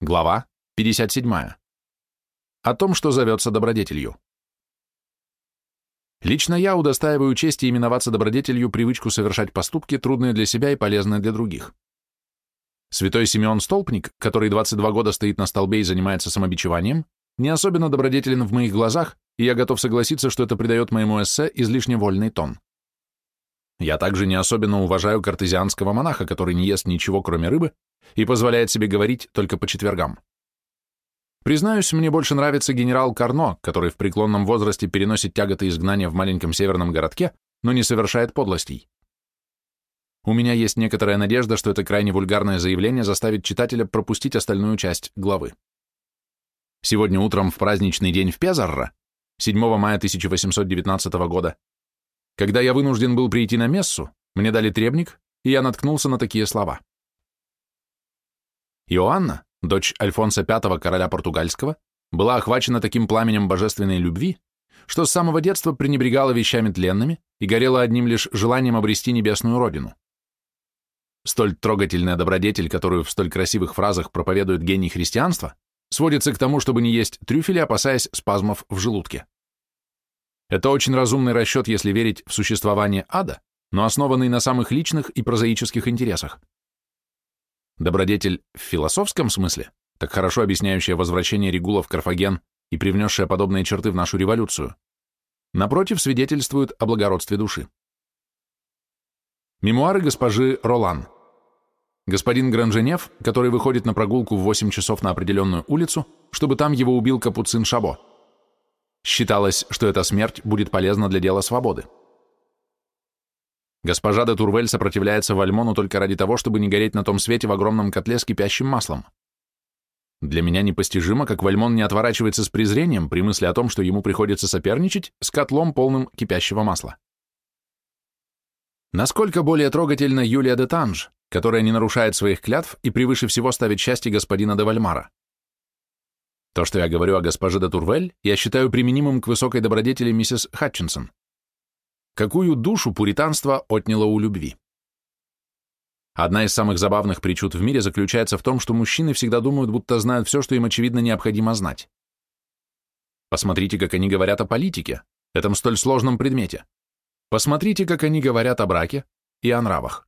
Глава 57. О том, что зовется добродетелью. Лично я удостаиваю чести именоваться добродетелью привычку совершать поступки, трудные для себя и полезные для других. Святой Симеон Столпник, который 22 года стоит на столбе и занимается самобичеванием, не особенно добродетелен в моих глазах, и я готов согласиться, что это придает моему эссе излишне вольный тон. Я также не особенно уважаю картезианского монаха, который не ест ничего, кроме рыбы, и позволяет себе говорить только по четвергам. Признаюсь, мне больше нравится генерал Карно, который в преклонном возрасте переносит тяготы изгнания в маленьком северном городке, но не совершает подлостей. У меня есть некоторая надежда, что это крайне вульгарное заявление заставит читателя пропустить остальную часть главы. Сегодня утром в праздничный день в Пезарро, 7 мая 1819 года, когда я вынужден был прийти на мессу, мне дали требник, и я наткнулся на такие слова. Иоанна, дочь Альфонса V, короля португальского, была охвачена таким пламенем божественной любви, что с самого детства пренебрегала вещами тленными и горела одним лишь желанием обрести небесную родину. Столь трогательная добродетель, которую в столь красивых фразах проповедует гений христианства, сводится к тому, чтобы не есть трюфели, опасаясь спазмов в желудке. Это очень разумный расчет, если верить в существование ада, но основанный на самых личных и прозаических интересах. Добродетель в философском смысле, так хорошо объясняющая возвращение Регула в Карфаген и привнесшая подобные черты в нашу революцию, напротив, свидетельствует о благородстве души. Мемуары госпожи Ролан. Господин Гранженев, который выходит на прогулку в 8 часов на определенную улицу, чтобы там его убил капуцин Шабо. Считалось, что эта смерть будет полезна для дела свободы. Госпожа де Турвель сопротивляется Вальмону только ради того, чтобы не гореть на том свете в огромном котле с кипящим маслом. Для меня непостижимо, как Вальмон не отворачивается с презрением при мысли о том, что ему приходится соперничать с котлом, полным кипящего масла. Насколько более трогательна Юлия де Танж, которая не нарушает своих клятв и превыше всего ставит счастье господина де Вальмара. То, что я говорю о госпоже де Турвель, я считаю применимым к высокой добродетели миссис Хатчинсон. Какую душу пуританство отняло у любви? Одна из самых забавных причуд в мире заключается в том, что мужчины всегда думают, будто знают все, что им очевидно необходимо знать. Посмотрите, как они говорят о политике, этом столь сложном предмете. Посмотрите, как они говорят о браке и о нравах.